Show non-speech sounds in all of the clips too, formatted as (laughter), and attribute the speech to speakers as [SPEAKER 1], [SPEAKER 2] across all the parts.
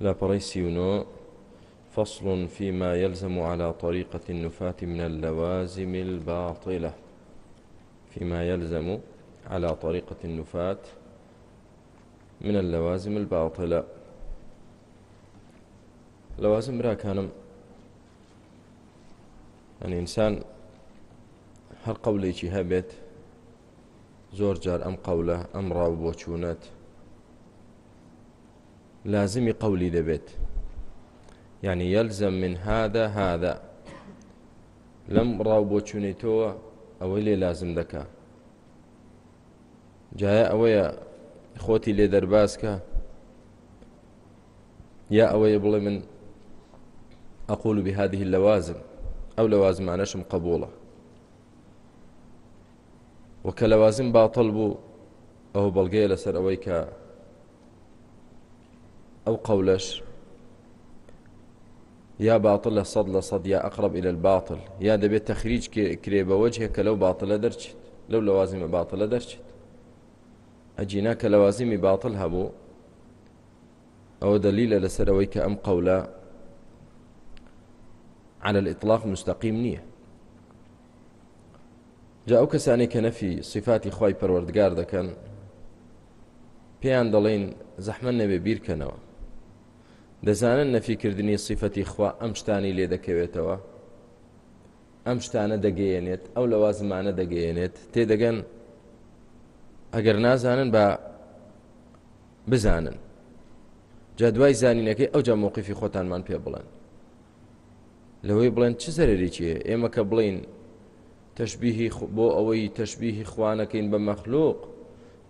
[SPEAKER 1] لا سيونو فصل فيما يلزم على طريقة النفاة من اللوازم الباطلة فيما يلزم على طريقة النفاة من اللوازم الباطلة لوازم را كانم يعني إنسان هەر قەولێکی هەبێت زۆر جار ئەم قەولە ئەم ڕاو بۆ چوونەت لازمی قولی دەبێت یعنی یەلزەم من هذا هذا لەم ڕاو بۆ چوونیتەوە ئەوەی لێ لازم دەکا جایە ئەوەیە خۆتی لێ دەرباسکە یا ئەوەیە بڵێ من ئەقول بهذه لەوازم ئەو لەوازمانەشم قبوڵە وەکە لەوازم باتەڵ بوو ئەو بەڵگەیە لەسەر ئەوەی کە ئەو قولش یا باطل لە سەد لە سەد یا ئەقرب إلى الباطل یا دەبێت تەخریج کرێ بەوەجهێکە لەو باطلە دەرچیت لەو لەوازیمە باطلە دەرچیت ئەجینا کە لەوازیمی باطل هەبوو ئەوە دەلیلە لەسەرەوەی کە ئەم قولە على الإطلاق مستقيم نية جاء كساني كنفي صفاتي خواي پروردگار دكان بيان دلين زحمن نبي بيركنوا دەزانن نەفیکردنی سیفەتی خوا ئەم شتانی لێ دەکەوێتەوە ئەم شتانە دەگەیەنێت ئەو لەوا زمانە دەگەیەنێت تێدەگەن ئەگەر نازانن بە بزانن جا دوای زانینەکەی ئەوجا مووقفی خۆتانمان پێ بڵێن لەوەی بڵێن چ زەرێکیە ئێمە کە بڵین تەشببیهی بۆ ئەوەی تەشببیهی خوانەکەین بە مەخلوق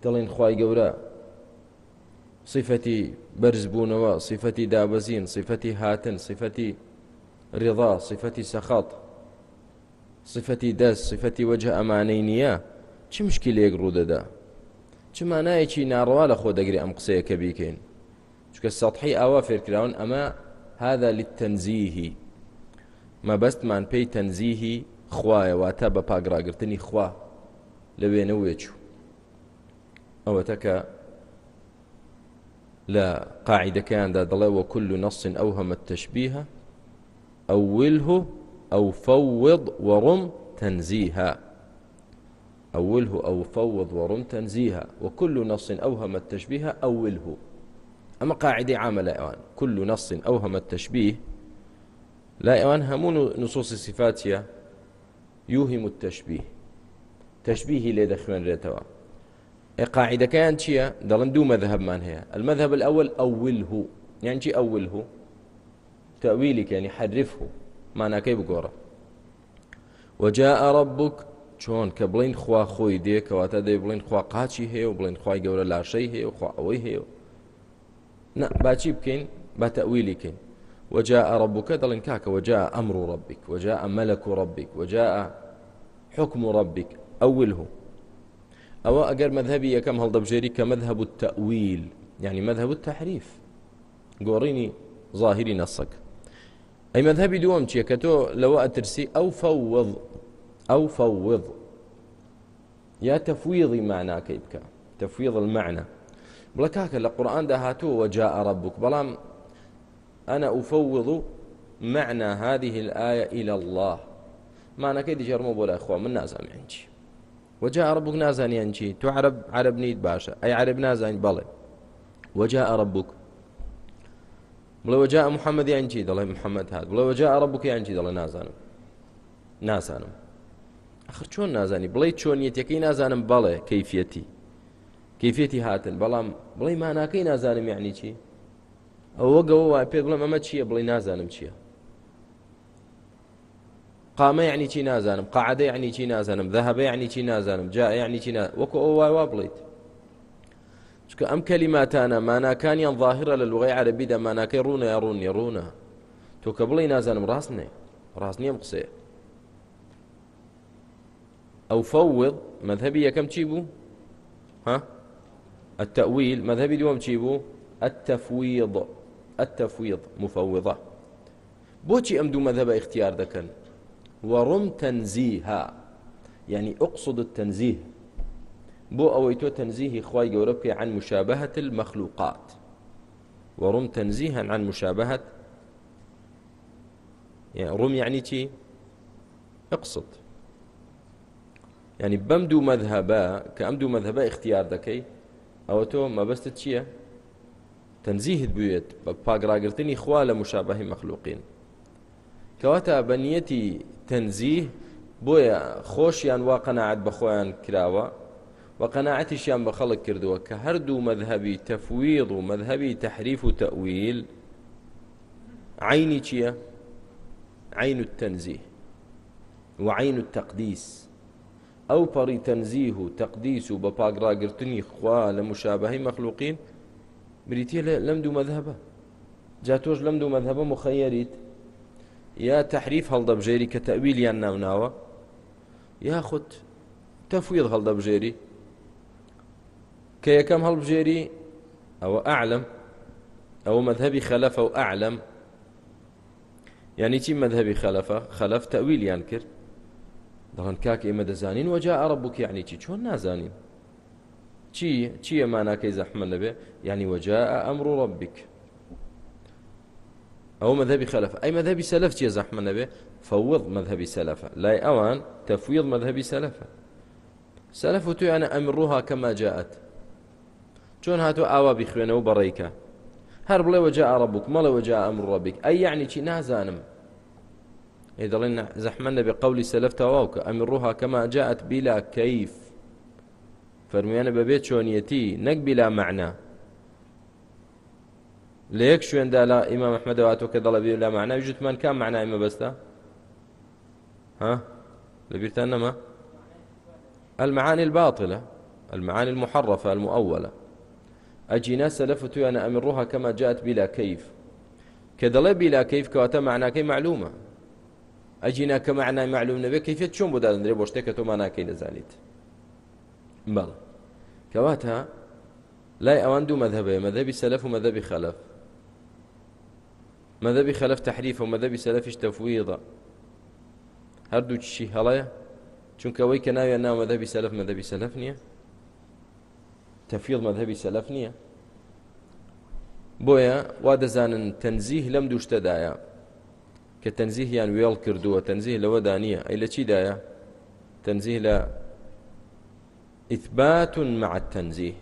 [SPEAKER 1] دەڵین خی گەورە صفەتی بەرزبوونەوە صفەتی دابەزین صفەتی هاتن صفەتی ڕێضا صفەتی سەخات صفەتی دەست صفەتی وەجه ئەمانەی نییە چ مشکی لێک ڕوودەدا چ مانایەکی ناڕوا لە خۆ دەگری ئەم قسەیە کە بیکەین چکە سەحی ئاوا فێرکراون ئەمە هذا للتەنزیهی مەبەستمان پێی تەنزیهی خوایەواتە بە پاگراگرتنی خوا لە وێنە وێچوو ئەوەتە کە لا قاعدة كان دا دلي وكل نص أوهم التشبيه أوله أو فوض ورم تنزيها أوله أو فوض ورم تنزيها وكل نص أوهم التشبيه أوله أما قاعدة عامة لا إيوان كل نص أوهم التشبيه لا إيوان همون نصوص صفاتية يوهم التشبيه تشبيه لدخمن ريتوا قاعدەکەیان چییە دەڵن دوو مەذهبمان هەیە المذهب الأول أوله يعني چی أوله تأويلك يعني حرفه ماناکەی بگۆڕە وجاء ربك چۆن کە بڵین خوا خۆی دێ کەواتە دەی بڵین خوا قاچی هەیە و بڵین خوای گەورە لاشەی هەیە و خوا ئەوەی هەیە نه باچی بکەین با تەویلیکەین وجاء ربك دڵین کاکە وجاء أمر ربك وجاء ملك ربك وجاء حكم ربك أوله ئەوە ئەگەر مەذهبی یەکەم هەڵدەبژێری کە مەذهبوو تەویل یعنی مەذهبوو تەحریف گۆڕینی ظاهری نەسەک ئەی مەذهبی دووەم چییە کە تۆ لەوە ئەترسی ئەو فەوض ئەو فەوض یا تەفویضی معناکەی بکە تەفویض المعنى بڵە کاکە لە قورآاندا هاتووە جاء ربك بەڵام ئەنا ئوفەوض معنى هذه الآية إلى الله معناکەی دیژەرمە بۆ لای خۆ من نازانم چی وەجا عرببووک نازانیان چی تو عرب عرب نیت باشە ئەی عرب نازانین بەڵێ وەجا عرببووک بڵێ وەجا محەممەدیان چی دەڵێ محەممەد هاات بڵێ وەجا عرببووکیان چی دەڵێ نازانم نازانم ئەخر چۆن نازانی بڵێ چۆنیەتەکەی نازانم بەڵێ کەیفەتی کەیفەتی هاتن بەڵام بڵێ ماناکەی نازانم یعنی چی ئەوە گەەوە پێ بڵێم ئەمە چییە بڵێ نازانم چییە قامە یعنی چی نازانم قعدە یعنی چی نازانم ذهبە یعنی چی نازانم جا یعنی چی وەکو ئەو وای وا بڵیت چکە ئەم کەلیماتانە ماناکانیان ظاهرە لە لوغی عەربیدا ماناکەی ڕوونە یا ڕوونی ڕوونە تۆ کە بڵی نازانم ڕاست نێ ڕاست نییە قسەیە ئەو فەوض مذهبی یەکەم چی بوو ها التأويل مذهبي دوم چی بوو التفويض التفويض مفوضة بۆچی ئەم دوو مەذهبە اختیار دەکەن وەڕم تەنزیها یعنی ئوقصد التەنزیه بۆ ئەوەی تۆ تەنزیهی خی گەورە پێ عن مشابهة المخلوقات وەڕم تەنزیها عن مشابهة يعني ڕم یعنی چی اقصد يعني بەم دوو مەذهبە کە ئەم دوو مەذهبە اختیار دەکەی ئەوە تۆ مەبەستت چییە؟ تەنزیهت بوێت بە پاگراگرتنی خوا لە مشابهی مەخلوقین کەواتە بەنیەتی تەنزیه بۆیە خۆشیان وا قەنەعات بە خۆیان کراوە و قەنەعەتیشیان بە خەڵک کردووە کە هەردوو مذهبی تەفویض و مذهبی تەحریف و تەویل عینی چییە؟ عین التەنزیه و عین التەقدیس ئەو پەڕی تەنزیه و تەقدیس و بە پاگراگرتنی خوا لە مشابهی مەخلوقین بریتە لەم دوو مذهبە جا تۆش لەم دوو مذهبە مخەیەریت یا تحریف هەڵدەبژێری کە تەویلیان ناوناوە یاخود تەفویل هەڵدەبژێری کە یەکەم هەڵبژێری ئەوە ئاعلم ئەوە مذهبی خەلەفە و ئاعلم یعنی چی مذهبی خەلەفە خەلەف تەویلیان کرد دەڵن کاک ئێمە دەزانین وەجا عرببووکی یعنی چی چۆن نازانین چی چیە ماناکەی زەحمە لەبێ یعنی وەجا ئەمڕ ڕبیک ئەو مذهبي خلف أي مذهبي سلف چیە زەحمە نەبێ فوض مذهبي سلف لا أوان تفويض مذهبي سلف سلف تو أنا أمرها كما جاءت چۆن هاتووە ئاوا بیخوێنەوە بەڕێکە هەر بڵێ وەجا عرببووک مەڵەوە جا ئەمر ڕبیک ئەی یعنی چی نازانم ئێ دەڵێن زەحمە نەبێ قولی سەلف تەواوکە ئەمی ڕوها کەما جاعت بیلا کەیف فەرمیانە بەبێ چۆنیەتی نەک بیلا معنا لە یەک شوێندا لە ئیمە مححمەدەواتۆ کە دەڵەبی لە معنای ژتمان کام معنای مەبەستە ها لەبیرتان نەما المعاني الباطلة المعاني المحرفة المؤولة أجينا سلفة أنا أمرها كما جاءت بلا كيف كدل بلا كيف كواتا معنى كي معلومة أجينا كمعنى معلوم نبي كيفية شون بدا ندري بوشتك تو معنى كي نزانيت بل كواتا لا أوان دو مذهبي مذهبي سلف ومذهبي خلف مەدەبی خەلف تحریفە و مەدەبی سەلفیش تەفویضە هەردوو چی هەڵەیە چونکەوەی کە ناویان ناو مەدەبی سەلف مەدەبی سەلف نییە تەفیڵ مەدەبی سەلف نییە بۆیە وا دەزانن تەنزیه لەم دووشتەدایە کە تەنزیهیان وێڵ کردووە تەنزیه لەوەدا نییە ئەی لە چیدایە تەنزیه لە إثبات مع التنزيه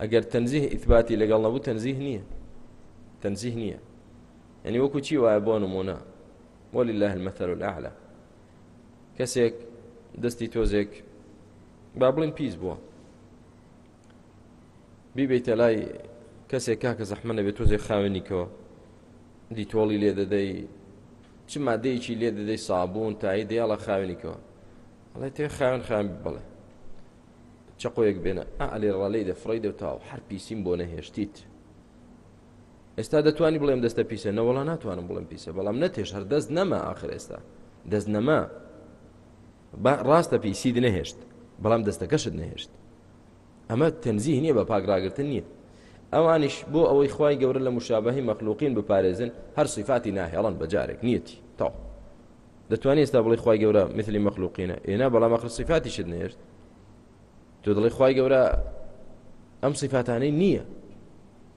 [SPEAKER 1] ئەگەر تەنزیه ئیثباتی لەگەڵ نەبوو تەنزیه نییە تەنزیه نییە ینی وەکو چی وایە بۆ نمونە وەلی لە هەمەتەر و لەعلا کەسێک دەستی تۆزێک با بڵین پیس بووە بیبیتە لای کەسێک کاکە زەحمەە بێت تۆزێک خاوێنیکەوە دی تۆڵی لێ دەدەی چ مادەیەکی لێ دەدەی سابوون تایی دەیاڵە خاوێنیکەوە ئەڵێ تێ خاوێن خام بڵێ چە قۆیەک بێنە ئەلی ڕەلەی دەفڕی دەوتاو هەر پیسیم بۆ نەهێشتیت ئێستا دەتوانانی بڵێم دەستە پیسە نەوەڵا ناتوانم بڵم پیسە بەڵام نەتێش هەر دەست نەما آخر ئێستا دەست نەما ڕاستە پیسید نەهێشت بەڵام دەستەکەشت نەهێشت ئەمە تەنزی نییە بە پاگراگرتن نییە ئەوانش بۆ ئەوەی خی گەورە لە مشابهی مەخلوقین بپارێزن هەر سیفاتی ناهێڵن بەجارێک نیەتی تا دەتوانانی ئێستا بڵی خی گەورە مثلی مەخلوقینە ئێنا بەڵام مەخر سیفاتی شت نێشت تۆ دڵی خی گەورە ئەم سیفاتانەی نییە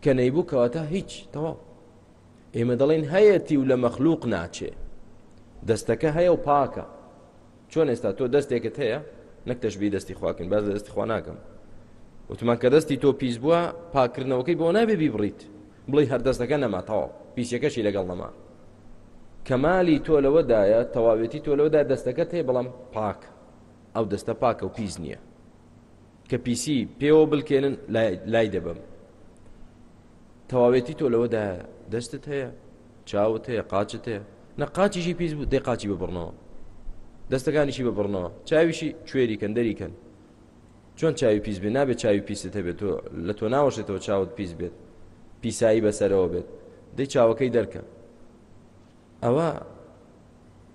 [SPEAKER 1] کە نەیبوو کەواتە هیچ تەواو ئێمە دەڵێن هەیەتی و لە مەخلووق ناچێ دەستەکە هەیە و پاکە چۆن ئێستا تۆ دەستێکت هەیە نەک تەشببی دەستی خواکن باز دەستی خوا ناکەم وتمان کە دەستی تۆ پیس بووە پاکردنەوەکەی بۆ نابێبی بڕیت بڵی هەردەستەکە نەماتەوە پیسەکەشی لەگەڵ نەما کەمالی تۆ لەوەدایە تەواوێتی تۆ لەوەدا دەستەکەت هەیە بەڵام پاک ئەو دەستە پاکە و پیس نییە کە پیسی پێوە بلکێنن لای دەبم تەواوێتی تۆ لەوەدایە دەستت هەیە چاوت هەیە قاچت هەیە نەقاچیشی پێیز بوو دێ قاچی ببڕنەوە دەستەکانیشی ببڕنەوە چاویشی کوێری کەن دەریکەن چۆن چاوی پیس بێ نابێت چاوی پیست هەبێت تۆ لە تۆ ناوەشێتەوە چاوت پیس بێت پیسایی بەسەرەوە بێت دەی چاوەکەی دەرکە ئەوە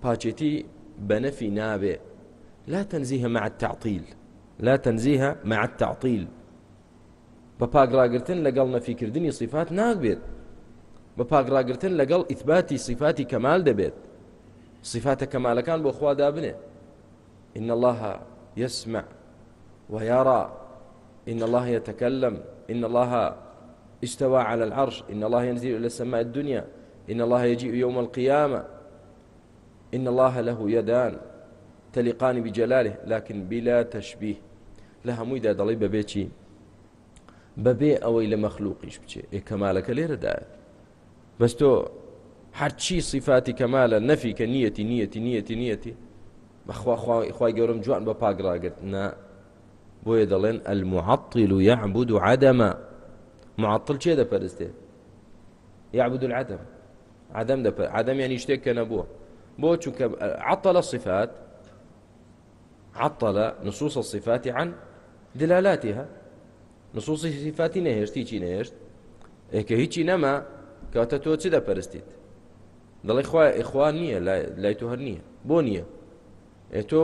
[SPEAKER 1] پاچێتی بەنەفی نابێ لا تەنزیهە مع التعطیل لا تەنزیهە مع التعطیل بە پاگراگرتن لەگەڵ نەفیکردنی صفات ناکبێت بە پاگراگرتن لەگەڵ ئیتباتی صفاتی کەمال دەبێت صفاتە کەمالەکان بۆ خوا دابنێ إن الله يسمع ويرى إن الله يتكلم إن الله استوى على العرش إن الله ينزل إلى السماء الدنيا إن الله يجيء يوم القيامة إن الله له يدان تلقان بجلاله لكن بلا تشبيه لها ميدا ضليب بيتشي بەبێ ئەوەی لە مەخلوقیش بچێ ئێ کەمالەکە لێرەدایە بەس تۆ هەرچی سیفاتی کەمالە نەفی کە نیەتی نیەتی نیەتی نیەتی بەخواخوای گەورم جوان بە پاگراگرت نا بۆیە دەڵێن المعطل و يعبد عدەمە معطل چێ دەپەرستێ يعبد العدم عدم دەپەر عدەم یعنی شتێک کە نەبووە بۆ چونکە عطل صفات عطل نصوص الصفات عن دلالاتها نسوسی سیفاتی نەهێشتی چی نەهێشت ئەکە هیچی نەما کاتە تۆ چی دەپەرستیت دەڵی خخوای ئیخوان نییە لای تو هەر نییە بۆ نییە تۆ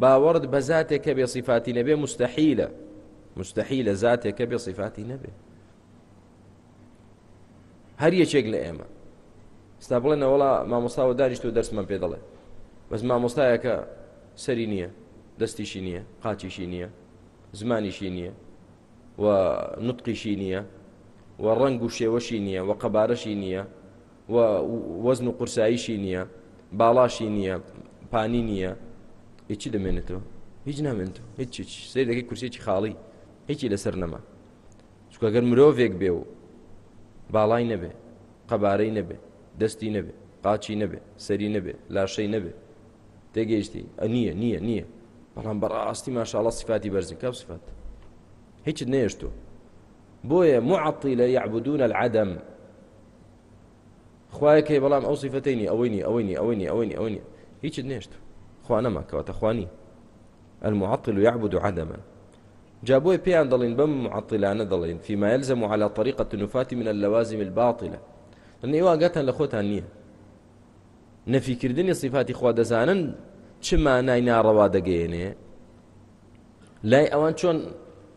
[SPEAKER 1] باوەڕت بە زاتێک کە بێ سیفاتی نەبێ مستحیلە مستحیلە زاتێک کە بێ سیفاتی نەبێ هەر یەکێک لە ئێمە ستا بڵێن نەوەڵا مامۆستاوە دانیشت و دەرسمان پێ دەڵێ بەس مامۆستایەکە سەری نییە دەستیشی نییە قاچیشی نییە زمانیشی نییە و نوتقیشی نییە و ڕنگ و شێوەشی نییە و قەبارەشی نییە و وەزن و قورساییشی نییە باڵاشی نییە پانی نییە هیچی دەمێنێتەوە هیچ نامێنێتەوە هیچ سەر دەکەی کورسێکی خاڵی هیچی لەسەر نەما چکە گەر مرۆڤێک بێ و باڵای نەبێ قەبارەی نەبێ دەستی نەبێ قاچی نەبێ سەری نەبێ لاشەی نەبێ تێگەیشتی ئە نییە نییە نییە بەڵام بەڕاستی ماشاءڵە سفاتی بەرزن کەم سفات هیچ نێشتو بۆیە مععتی لە یعبدون العدەم خوایەکەی بەڵام ئەو سیفەتینی ئەوەینی ئەوەینی ئەوەینی ئەوەینی ئەوەینی هیچ نێشتو خوانەماکەوەتە خوانی المعطل يعبد عدما جابوا بي عند ضلين بم معطلان ضلين فيما يلزم على طريقة النفاة من اللوازم الباطلة لأن إيوا قتن لخوتها النية نفي كردني صفات إخوة دزانا شما ناينا روا دقيني لا أوان شون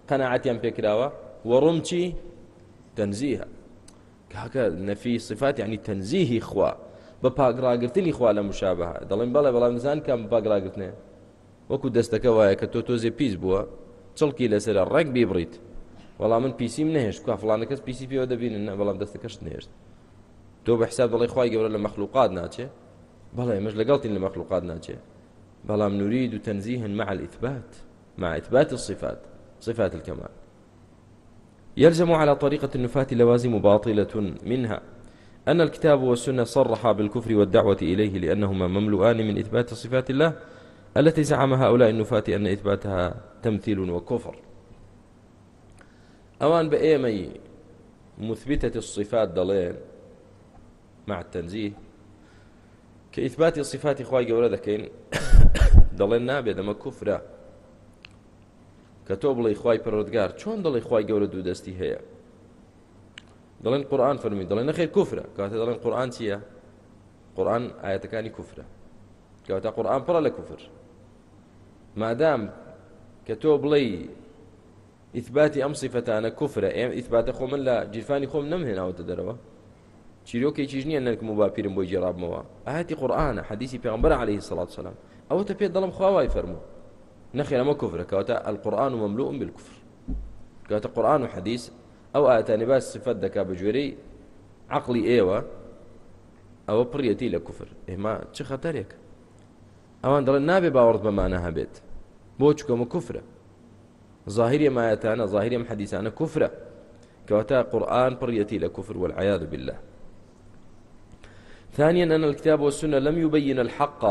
[SPEAKER 1] قەنەعەتیان پێکراوە وەڕوم چی تەنزیهە کاکە نەفی صفات یعنی تەنزیهی خوا بە پاگراگرتنی خوا لە مشابه دەڵێن بەڵێ بەڵام نزان کام پاگراگرتنێ وەکو دەستەکە وایە کە تۆ تۆزێ پیس بووە چڵکی لەسەر ڕێک بیبڕیت وەڵام من پیسیم نهێشت کا فلانە کەس پیسی پێوە دەبینن نە بەڵام دەستەکەشت نێشت تۆ بە حساب بەڵی خی گەورە لە مەخلوقات ناچێ بەڵێ مەش لەگەڵتین لە مەخلوقات ناچێ بەڵام نوری دو تەنزی هەن مع الإثبات مع إثبات الصفات صفات الكمال يلزم على طريقة النفاة لوازم باطلة منها أن الكتاب والسنة صرحا بالكفر والدعوة إليه لأنهما مملوءان من إثبات صفات الله التي زعم هؤلاء النفاة أن إثباتها تمثيل وكفر أوان بأيمي مثبتة الصفات ضلين مع التنزيه كإثبات الصفات إخوة قولة ذكين ضلين (coughs) نابد ما كفرة کە تۆ بڵی خی پەرۆدگار چۆن دەڵی خی گەورە دوودەستی هەیە دەڵێن قورآان فەرمی دەڵێن نەخێر کوفرە کاتە دەڵێن قورآان چییە قورآان ئاەتەکانی کوفرە کەواتە قورآان پڕە لە کوفر مادام کە تۆ بڵێ ئیثباتی ئەم سیفەتانە کوفرە ئێم ئیثباتە خۆ من لە جیرفانی خۆم نمهێناوەتە دەرەوە چیرۆکێکیش نییە نەرکم و باپیرم بۆی جێڕابمەوە ئاهاتی قورآانە حەدیسی پێغمبەر عليه سڵات سلام ئەوەتە پێ دەڵم خواوای فەرموو نخي ما كفر كاتا القرآن مملوء بالكفر كاتا قرآن وحديث أو آتاني باس صفات دكا بجوري عقلي إيوة أو بريتي لكفر إما چه خطرك ئەوان دڵێن نابێ باوەڕت بەمانە هەبێت بۆ چکۆمە کوفرە ظاهری مایەتانە ظاهریم حەدیسانە کوفرە کەواتە قورآن پڕەتی لە کوفر والعیاد بالله ثانيا أن الكتاب والسنة لم يبين الحق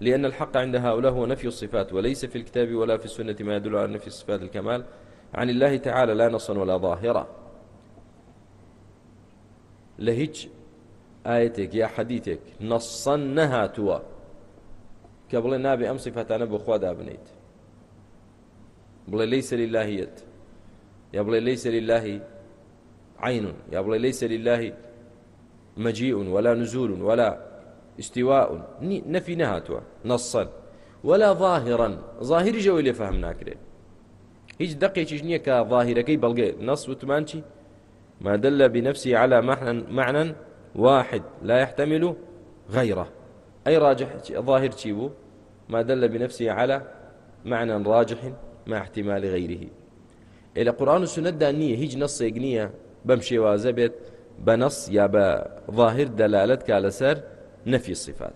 [SPEAKER 1] لأن الحق عند هؤلاء هو نفي الصفات وليس في الكتاب ولا في السنة ما يدل على نفي صفات الكمال عن الله تعالى لا نصا ولا ظاهرة لهج آيتك يا حديثك نصا نهاتوا قبل نابي أم صفاتنا بخواد بنيت بل ليس للهيت يا بل ليس لله عين يا بل ليس لله مجيء ولا نزول ولا استواء نفي نهاتوا نصا ولا ظاهرا ظاهري جو اللي فهمنا كده هيج دقيقة جنية كظاهرة كي بلقي نص وتمانشي ما دل بنفسه على معنى, معنى واحد لا يحتمل غيره أي راجح ظاهر تشيبو ما دل بنفسه على معنى راجح مع احتمال غيره إلى قرآن السنة دانية هيج نص يقنية بمشي وازبت بنص يا بظاهر دلالتك على سر نەفی صفات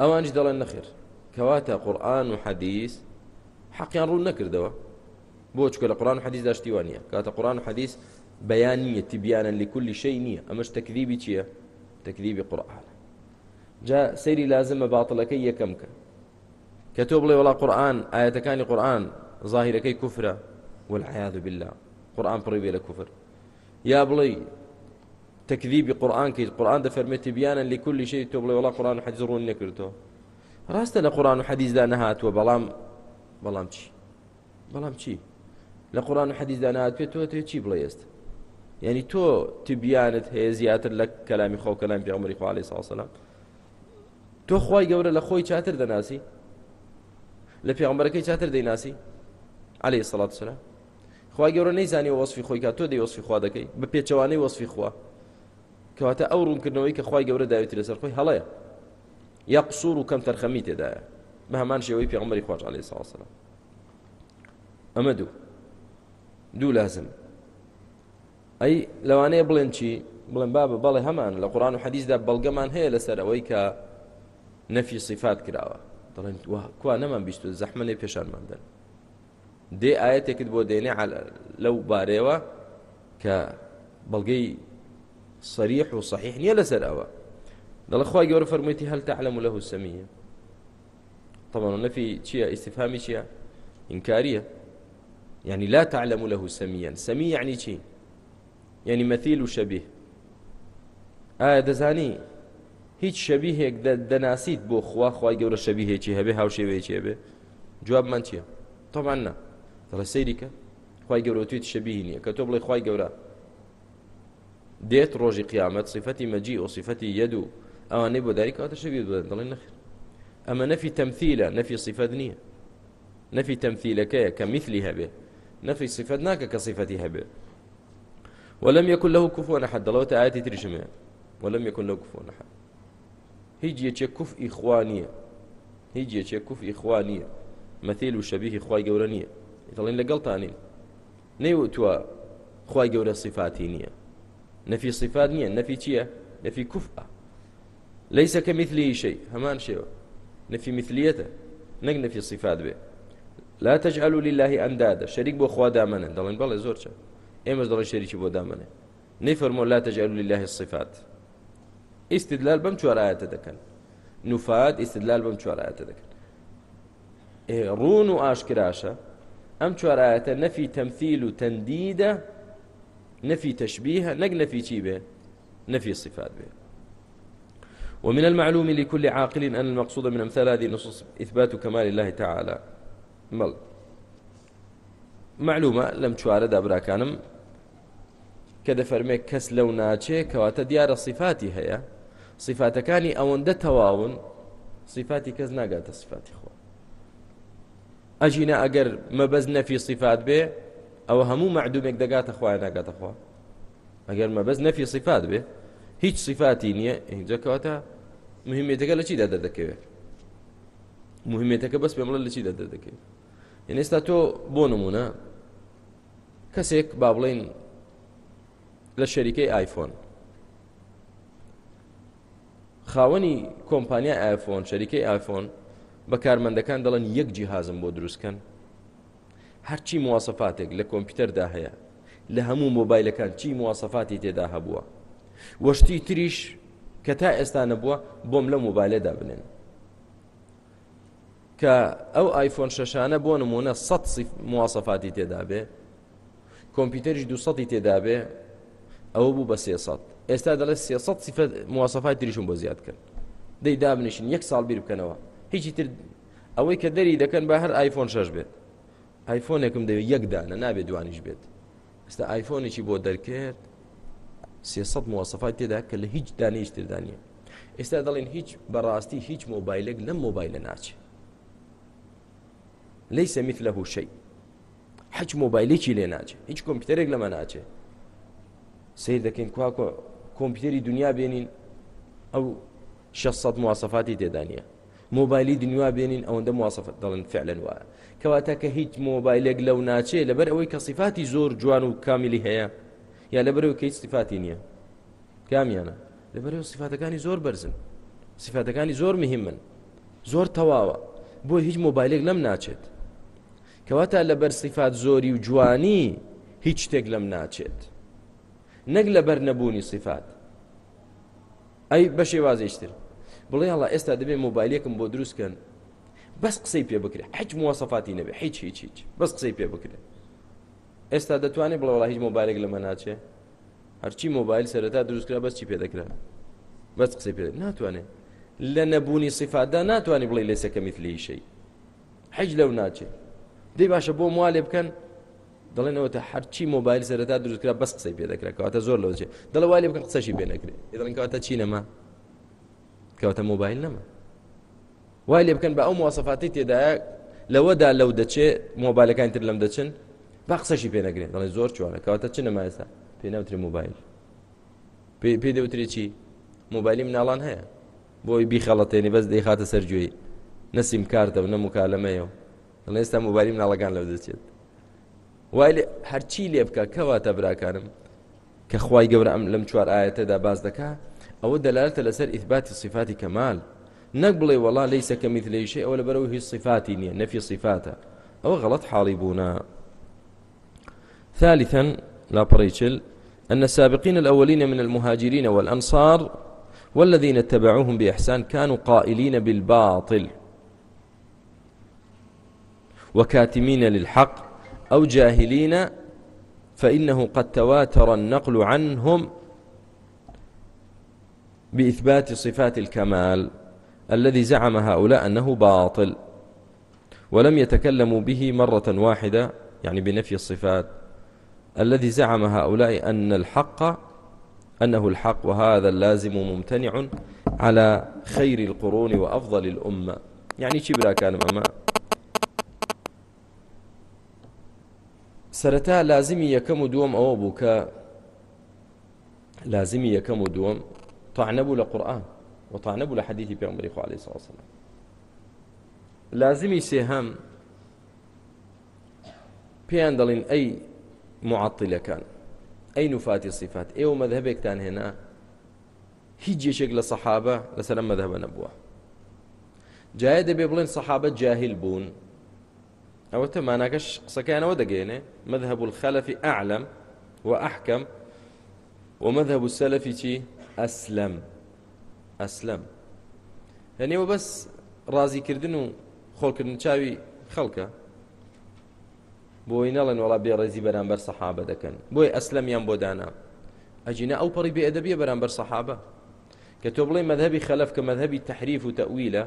[SPEAKER 1] ئەوانش دەڵێن نەخیر کەواتە قورآن و حەدیث حەقیان ڕوو نەکردەوە بۆ چکە لە قورآن و حەدیث داشتیوانە کاتە قورآن و حەدیث بەیان نیە تبیانە لكل شەی نییە ئەمەش تەکذیبی چییە تەکذیبی قورآن جا سەیری لازمە باتڵەکەی یەکەم کە کە تۆ بڵێ وڵا قورآن ئاەتەکانی قورآن ظاهیرەکەی کوفرە والعیاذ بالله قورآن پڕی بێ لە کوفر یا بڵێ تەکذیبی قورآان کەیت قورآان دەفەرمێتی بیانە لکولی شەی تۆ بڵێ وڵا قورآان و حەجزڕون نەکردەوە ڕاستە لە قورآان و حەدیزدا نەهاتوە بەڵام بەڵام چی بەڵام چی لە قورآان و حەدیزدا نهاتوێت تۆ تێ چی بڵێ ئێست یعنی تۆ تبیانت هەیە زیاتر لە کەلامی خۆ کەلام پێغمەری خوالی ساسەلام تۆ خی گەورە لە خۆی چاتر دەناسی لە پێغمبەرەکەی چاتر دەیناسی عليه سڵات سرە خی گەورە نەیزانانی وەصفی خۆی کا تۆ دەی وەصفی خوا دەکەی بە پێچەوانەی وەصفی خوا کەواتە ئەو ڕوونکردنەوەی کە خی گەورە داوێتی لەسەر خۆی هەڵەیە یا قسوور و کەم تەرخەمی تێدایە بە هەمان شێوەی پێغمبەری خواش عليه ساسەرە ئەمە دوو دوو لازم ئەی لەوانەیە بڵێن چی بڵێن بابە بەڵێ هەمان لە قورآان و حەدیزدا بەڵگەمان هەیە لەسەر ئەوەی کە نەفی سیفات کراوە دەڵێن کو نەمان بیست زەحمەێ پێشانماندن دێ ئاەتێکت بۆ دێنێ لەو بارەوە کە بەڵگەی صريح وصحيح نيە لەسەر ئەوە دڵ خخوای گەورە فەرموویتی هەل تعلم له سمية طبعا نفي چییە استفهامي چییە إنكارية يعني لا تعلم له سميا سمي يعني چی يعني مثيل وشبيه ئایا دەزانی هیچ شەبیهێک دەناسیت بۆ خوا خخوای گەورە شەبیهێکی هەبێ هاو شێوەیەکی هەبێ جوابمان چییە تۆمان نە دەڵە سەیریکە خی گەورە تویت شەبیهی نیە کە تۆ بڵێ خی گەورە دێت ڕۆژی قیامەت صفەتی مەجی و صفەتی یەد و ئەوانەی بۆ داری کاتە شەوی بدەن دەڵێن نەخیر ئەمە نەفی تەمثیلە نەفی صفەت نییە نەفی تەمثیلەکەیە کە میثلی هەبێ نەفی صفەت ناکە کە صفەتی هەبێ ولم يكن له كفوا احد دلوت آياتي ترجمة ولم يكن له كفوا احد هيجي يچه كف إخوانية هيجي يچه كف إخوانية مثيل وشبيه إخوة جورانية يطلعين لقلطانين نيو توا إخوة جورا صفاتي نية نفي صفات نية نفي تية نفي كفءة ليس كمثله شيء همان شيء نفي مثليته نك نفي صفات به لا تجعلوا لله أندادا شريك بو خوا دامنا دلين بلا زور شا إيمز دلين شريك بو دامنا نفرموا لا تجعلوا لله الصفات استدلال بم چوار آيات دكن نفاد استدلال بم چوار آيات دكن رون و ئاشکراشە ئەم چوارایەتە نەفی تەمثیل و تەندیدە نفي تشبيه نك نفي چی بێ نفي صفات بێ ومن المعلوم لكل عاقل أن المقصود من أمثال هذه النصوص إثبات كمال الله تعالى مل معلومة لم تشارد أبراكانم کە دەفەرمێ کەس لەو ناچێ کەواتە دیارە صفاتی هەیە صفاتەکانی ئەوەندە تەواون صفاتی کەس ناگاتە صفاتی خۆ ئەژینە ئەگەر مەبەز نەفی صفات بێ ئەوە هەموو معدومێک دەگاتە خخوای ناگاتەخوا ئەگەر مە بەس نەفی سیفات بێ هیچ سیفاتی نییە اینجاکەواتە مهمێتەکە لە چیدا دەردەکەوێت مهمێتەکە بەس پێ مڵە لە چیدا دەردەکەوێت یعنی ئێستا تۆ بۆ نمونە کەسێک با بڵین لە شەریکەی آیفۆن خاوەنی کۆمپانیا ئایفۆن شەریکەی ئایفۆن بە کارمەندەکان دەڵێن یەک جیهازم بۆ دروستکەن هەرچی موواسەفاتێک لە کۆمپیوتەردا هەیە لە هەموو مۆبایلەکان چی موواسەفاتی تێدا هەبووە وەشتی تریش کە تا ئێستا نەبووە بۆم لە مۆبایلەدا بنێن کە ئەو ئایفۆن شەشانە بۆ نمونە 100 موواسەفاتی تێدا بێ کۆمپیوتەرش دو سەی تێدا بێ ئەوە بوو بە سێسە ئێستا دەڵێ سێسە سیفەت موواسەفای تریشم بۆ زیاد کرد دەیدا بنیشین یەک ساڵ بیر بکەنەوە هیچی تر ئەوەی کە دەری دەکەن بە هەر ئایفۆن شەش بێت ئایفۆنێکم دەوێت یەکدانە نابێت دوانیش بێت ئستا ئایفۆنێکی بۆ دەرکرد سێسە موواسەفای تێدا کە لە هیچ دانیش تردانە ئێستا دەڵێن هیچ بەڕاستی هیچ مۆبایلێک لەم مۆبایلە ناچێت ليس مثله شيء حج مۆبایلێکی لێ ناچێت هیچ کۆمپیوتەرێک لەمە ناچێت سیر دەکەین کواکۆ کۆمپیوتەری دنیا بێنین ئەو 600 موواسەفاتی تێدانە مۆبایلی دنیا بێنین ئەوەندە موواسەفت دەڵن فعلەن وایە کەواتە کە هیچ مۆبایلێک لەو ناچێت لەبەر ئەوەی کە سیفاتی زۆر جوان و کامیلی هەیە یا لەبەرەوە کە هیچ سیفاتی نییە کامیانە لەبەرەوە سیفاتەکانی زۆر بەرزن سیفاتەکانی زۆر مهمن زۆر تەواوە بۆ هیچ مۆبایلێک لەم ناچێت کەواتە لەبەر سیفات زۆری و جوانی هیچ شتێک لەم ناچێت نەک لەبەر نەبوونی سیفات ئەی بە شێوازیشتر بڵێ هەڵا ئێستا دەبێ مۆبایلێکم بۆ دروستکەن بەس قسەی پێ بکرێ هیچ موواسەفاتی نەبێ هیچ هیچ هیچ بەس قسەی پێ بکرێ ئێستا دەتوانێت بڵەوەڵا هیچ مۆبایلێک لەمە ناچێ هەرچی مۆبایل سەرەتا دروستکرا بەس چی پێدەکرا بەس قسەی پێ ناتوانێت لە نەبوونی سیفادا ناتوانانی بڵێ لێسەکەمیت لەیشەی حەج لەو ناچێت دەی باشە بۆ موالێ بکەن دەڵێنەوە تا هەرچی مۆبایل سەرەتا دروستکرا بەس قسەی پێ دەکرا کەواتە زۆر لەوچێ دەڵە والێ بکەن قسەشی پێ نەکرێت دەڵێن کەواتە چینەما کەواتە مۆبایل نەما وای لێ بکەن بە ئەو موواسەفاتی تێدایە لەوەدا لەو دەچێت مۆبایلەکانی تر لەم دەچن با قسەشی پێنەگرێن دەڵێ زۆر چوانە کەواتە چ نەمایستا پێ نەوتری مۆبایل پێ دەوتری چی مۆبایلی مناڵان هەیە بۆی بیخەڵەتێنی بەس دەی خاتە سەررجێی نسیم کارتە و نەموکالەمەیە و دەڵێ ئێستا مۆبایلی مناڵەکان لەو دەچێت وای هەرچی لێ بکە کەواتە براکانم کە خی گەورە ئەم لەم چوار ئاەتەدا باز دەکات ئەوە دەلالتە لەسەر ئیثباتی صفاتی کەمال نەک بڵێ وڵا لەیسە کەمیت لەیشێ ئەوە لە بەرەوە هیچ صفاتی نییە نەفی صفاتە ئەوە غەڵت حاڵی بوونا ثالثا لا بريتشل أن السابقين الأولين من المهاجرين والأنصار والذين اتبعوهم بإحسان كانوا قائلين بالباطل وكاتمين للحق أو جاهلين فإنه قد تواتر النقل عنهم بإثبات صفات الكمال الذي زعم هؤلاء أنه باطل ولم يتكلموا به مرة واحدة يعني بنفي الصفات الذي زعم هؤلاء أن الحق أنه الحق وهذا اللازم ممتنع على خير القرون وأفضل الأمة يعني شبرا كان أما سرتا لازمی یەکەم و دووەم ئەوە بوو کە لازمی یەکەم و دووەم تعنەبوو لە قورآن و تعنەبوو لە حەدیثی پێمەری خوا عليه ساسەلام لازمی سێهەم پێیان دەڵین ئەی مععتیلەکان ئەی نوفاتی سیفات ئێوە مەذهبێکتان هێنا هیچ جێشێک لە سەحابە لەسەر مەذهبە نەبووە جایە دەبێ بڵێن سەحابە جاهل بوون ئەوە تەماناکەش قسەکەیانەوە دەگەێنێ مذهب الخەلفی ئەعلم و ئەحکەم ومذهب السەلفی چی ئەسلم ئەسلم هەنێوە بەس ڕازیکردن و خۆڵکردن چاوی خەڵکە بۆی نەڵێن وڵا بێڕێزی بەرامبەر سەحابە دەکەن بۆی ئەسلەمیان بۆ دانا ئەجینە ئەو پەڕی بێدەبیە بەرامبەر سەحابە کە تۆ بڵێ مەذهبی خەلف کە مەذهبی تحریف و تەویلە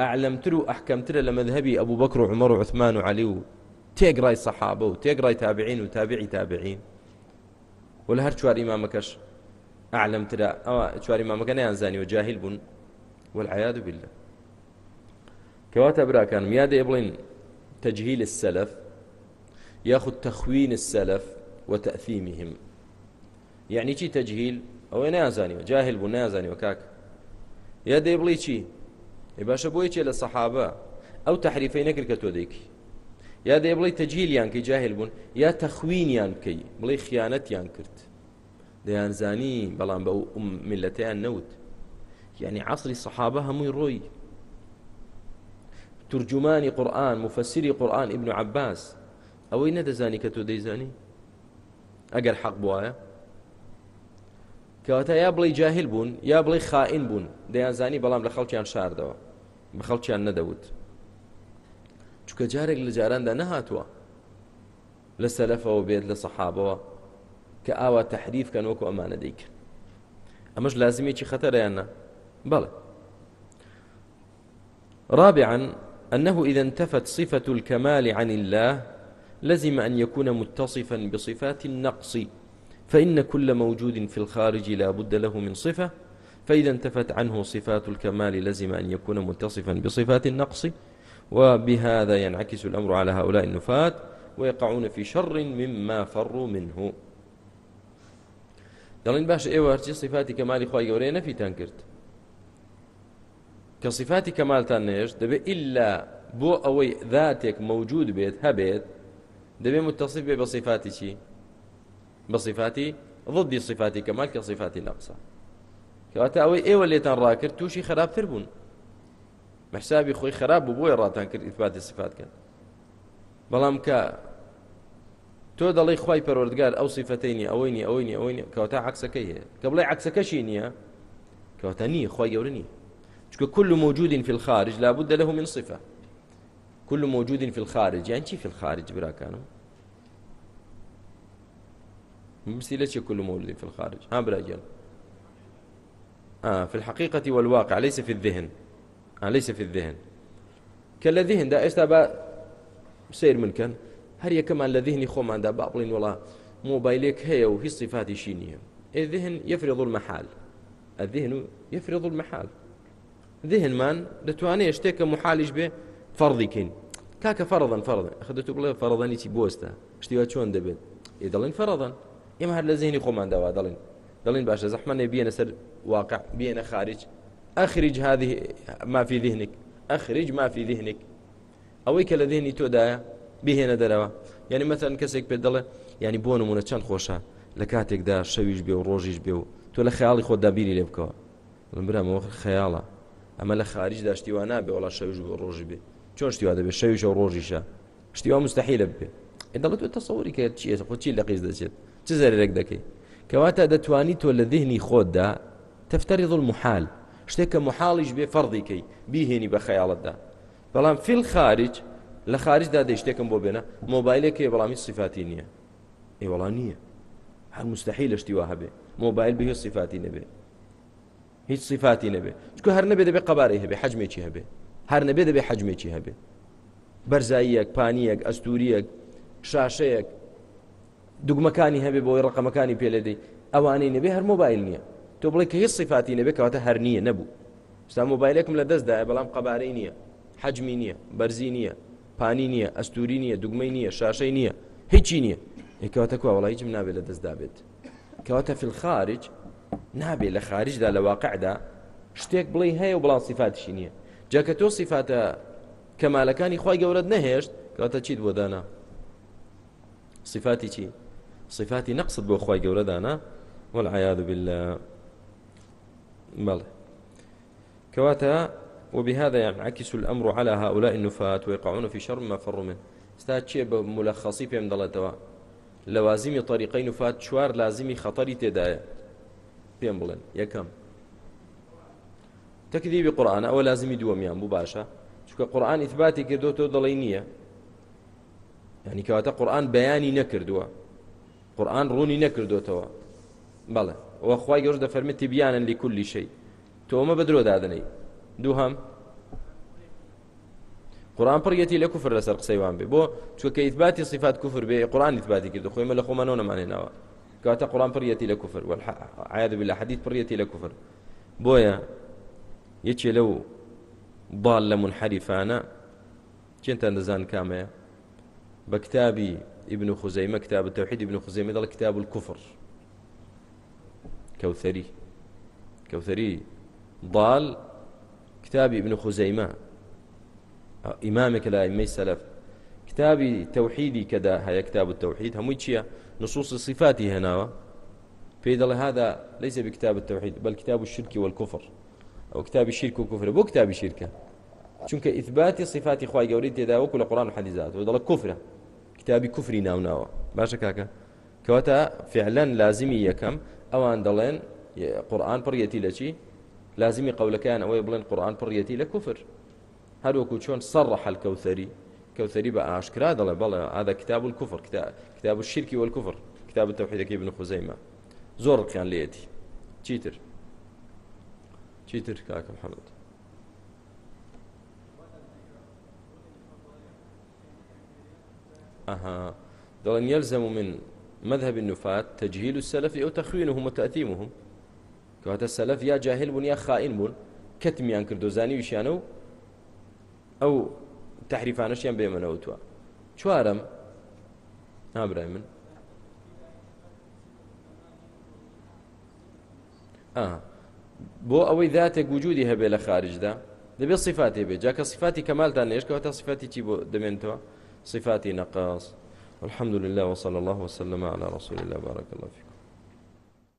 [SPEAKER 1] ئەعلمتر و ئەحکەمترە لە مەذهبی ئەبوو بەکر و عمەر و عثمان و علی و تێگرای سەحابە و تێگرای تابعین و تابعی تابعین و لە هەر چوار ئیمامەکەش ئالم ترا ئەوە چواری مامەکە نیانزانی و جاهیل بوون والعیاد بالله کەواتە براکانم یادێ بڵین تجهیل السلف ياخذ تخوين السلف وتأثيمهم يعني چی تجهیل ئەوەی نازانیوە جاهل بوو نازانیوە کاک یا دەی بڵی چی ێ باشە بۆی چێ لە سەحابە ئەو تحریفەی نەکرد کە تۆ دەیکی یا دەی بڵی تەجیلیان کەی جاهل بوون یا تەخوینیان بکەی بڵی خیانەتیان کرد دەیانزانی بەڵام بە ملەتیان نەوت یعنی عصری سەحابە هەمووی ڕۆی ترجمانی قورآن مفسری قورآن ابن عباس ئەوەی نەدەزانی کە تۆ دەیزانی ئەگەر حەق بواە کەواتە یا بڵی جاهل بوون یا بڵی خائین بوون دەیانزانی بەڵام لە خەڵکیان شاردەوە بە خەڵکیان نەدەوت چکە جارێک لە جاراندا نەهاتووە لە سەلەفەوە بێت لە سەحابەوە کە ئاوا تحریفکەن وەکو ئەمانە دەیکرد ئەمەش لازمێکی خەتەرەیانە بەڵێ رابعا أنه إذا انتفت صفة الكمال عن الله لزم أن يكون متصفا بصفات النقص فإن كل موجود في الخارج لا بد له من صفة فإذا انتفت عنه صفات الكمال لزم أن يكون متصفا بصفات النقص وبهذا ينعكس الأمر على هؤلاء النفاة ويقعون في شر مما فروا منه دەڵین باش ئێوە هەرچی سیفاتی کەمالی خی گەورەیە نەفیتان کرد کە سیفاتی کەمالتان نێش دەبێت ئللا بۆ ئەوەی ذاتێک مەوجود بێت هەبێت دەبێت متصف بێ بە سیفاتی چی بە سیفاتی ضدی سیفاتی کەمال کە سیفاتی نەقسە کەواتە ئەوەی ئێوە لێتان ڕاکرد تووشی خراپتر بوون مەحسابی خۆی خراپ بوو بۆی ڕاتان کرد ئیفاتی سیفاتکەن بەڵام کە تۆ دەڵی خی پەروەردگار ئەو سیفەتینی ئەوەی ئەوەی ئەوەی کەوتا عکسەکەی هەیە کە بڵێ عکسەکەشی نییە کەوتە نیە خی گەورنی چکە كل موجود في الخارج لا بد له من صفة كل موجود في الخارج يعني في الخارج برا كانوا مثيلة كل موجود في الخارج ها برا جل آه في الحقيقة والواقع ليس في الذهن آه ليس في الذهن كالذهن دا إيش سير من كان هەر یەکەمان لە ذهنی خۆماندا باڵین وڵا مۆبایلێک هەیە و هیچ صفاتیشی نییە ذهن يفرض المحال الذهن يفرض المحال ذهنمان دەتوانێت شتێکە محالیش بێ فەرضیکەین کاکە فەرەن فەرەن خدەت بڵێ فەرەنیی بۆستە شتیوە چۆن دەبێت ێ دەڵین فەرەن ئێمە هەر لە زیینی خۆمانداوا دەڵین دەڵین باشە زەحمانێ بێنە سەر واقع بێنە خارج ئەخریج هذه مافی ذهنك ئەخریج مافی ذهنك ئەوەی کە لە ذهنی تۆدایە بهێنە دەرەوە یعنی مەتەن کەسێک پێ دەڵێ ینی بۆ نمونە چەند خۆشە لە کاتێکدا شەویش بێ و ڕۆژیش بێ و تۆ لە خیاڵی خۆ دابیری لێ بکەوە برامەوە خەیاڵە ئەمە لە خارج داشتیوان نابێ وڵا شەویش بۆ ڕۆژی بێ چۆن شتیوا دەبێت شەویش و ڕۆژیشە شتیوا مستحی لە بێ دەڵێت تۆ تەسەوری کە چیە خۆ چی لە قیز دەچێت چ زەرێک دەکەی کەواتە دەتوانی تۆ لە دهنی خۆتدا تەفتەری دڵ محال شتێک کە محاڵیش بێ فەرضیکەی بیهێنی بە خەیاڵتدا بەڵام فیل خارج لە خارجدا دەیشتێکم بۆ بێنە مۆبایلێک بەڵامی سیفاتی نییە ئێ وەڵام نییە هەر مستحی لە شتیوا هەبێ مۆبایل بهێ سیفاتی نەبێ هیچ سیفاتی نەبێ چکو هەر نەبێ دەبێ قەبارەی هەبێ حجمێکی هەبێ هەر نەبێ دەبێ حجمێکی هەبێ بەرزاییەک پانیەک ئەستوریەک شاشەیەک دوگمەکانی هەبێ بۆی ڕقەمەکانی پێلەدەی ئەوانەی نەبێ هەر مۆبایل نییە تۆ بڵێ کە هیچ سیفاتی نەبێ کەواتە هەر نییە نەبوو ستا مۆبایلێکم لە دەستدایە بەڵام قەبارەی نییە حجمی نییە بەرزی نییە پانی نییە ئەستوری نییە دوگمەی نییە شاشەی نییە هیچی نییە یکەواتە کو وڵی هیچم نابێت لە دەستدا بێت کەواتە فیلخارج نابێت لە خارجدا لە واقعدا شتێک بڵی هەیە و بڵام سیفاتشی نییە جاکە تۆ سیفاتە کەمالەکانی خی گەورت نەهێشت کەواتە چیت بۆ دانا صفاتی چی صفاتی نەقصت بۆ خی گەورە دانا وەعاد بال بەڵێ کەواتە وبهذا ينعكس الأمر على هؤلاء النفاة ويقعون في شر ما فروا منه استاتشي بملخصي بهم دلتوا لوازم طريقي نفاة شوار لازم خطري تدايا بهم بلن يكم تكذيب قرآن أو لازم دوميان مباشرة چونکە قورآن ئیثباتی کردوەوە دەڵی نییە ینی کەواتە قورآن بەیانی نەکردووە قورآن ڕوونی نەکردوێتەوە بەڵێ ئەوە خخوای گەۆش دەفەرمەتی بیانن لیکللی شەی تۆمە بە درۆدادنەی دووهم قرآن پڕەتی لە کوفر لەسەر قسەیوان بێ بۆ چووکە ئیثباتی صفات کوفر بێ قرآن ئیثباتی کرد خۆیمە لە خۆمانەوە نەمانێنەوە کاتە قرآن پڕەتی لە کوفر عاد بلا حدیث پڕەتی لە کوفر بۆیە یەکێ لەو باڵ لە منحریفانە چێنتان دەزان کامەیە بە کتابی ابن خزيمة كتاب التوحيد ابن خزيمة هذا كتاب الكفر كوثري كوثري ضال کتابی ابن خوزەیمە ئیمامێکە لە ئیمەی سەلف کتابی تەوحیدی کەدا هەیە کتاب و تەوحید هەمووی چییە نصوص صفاتی هێناوە پێی دەڵێ هذا ليس بكتاب التوحيد بل كتاب الشرك والكفر أو كتاب الشرك والكفر بو كتاب شركة چونك إثبات صفات خواهي قولي تيدا وكو لقرآن وحديثات ودل كفرة كتاب كفري ناو ناو باشا كاكا كواتا فعلا لازمي يكم أوان دلين قرآن بريتي لشي لازمی قولەکان ئەوەی بڵێن قورآن پڕیەتی لە کوفر هەروەکو چۆن سەڕەح الکەوثەری کەوتری بە ئاشکرا دەڵێ بەڵێ ئادا کتاب کوفر کتاب شیرکی وەکوفر کتاب تەوحیدەکەی بن خوزەیمە زۆر ڕقیان لێتی چیتر چیتر کاکە محەممەد أها دلن يلزم من مذهب النفاة تجهيل السلف أو تخوينهم وتأثيمهم کەواتە سەلف یا جاهل بوون یا خائین بوون کەتمیان کرد دۆزانی ویشیانە و ئەو تحریفانشیان بێمەنەوە توە چوارم نابرای من بۆ ئەوەی ذاتێک وجودی هەبێ لە خارجدا دەبێت صفاتی بێ جاکە صفاتی کەمالتان نێشکەوە تا صفاتی چی بۆ دەمێنتەوە صفاتی نەقاس والحمد لله وصلى الله وسلم على رسول الله بارك الله فيكم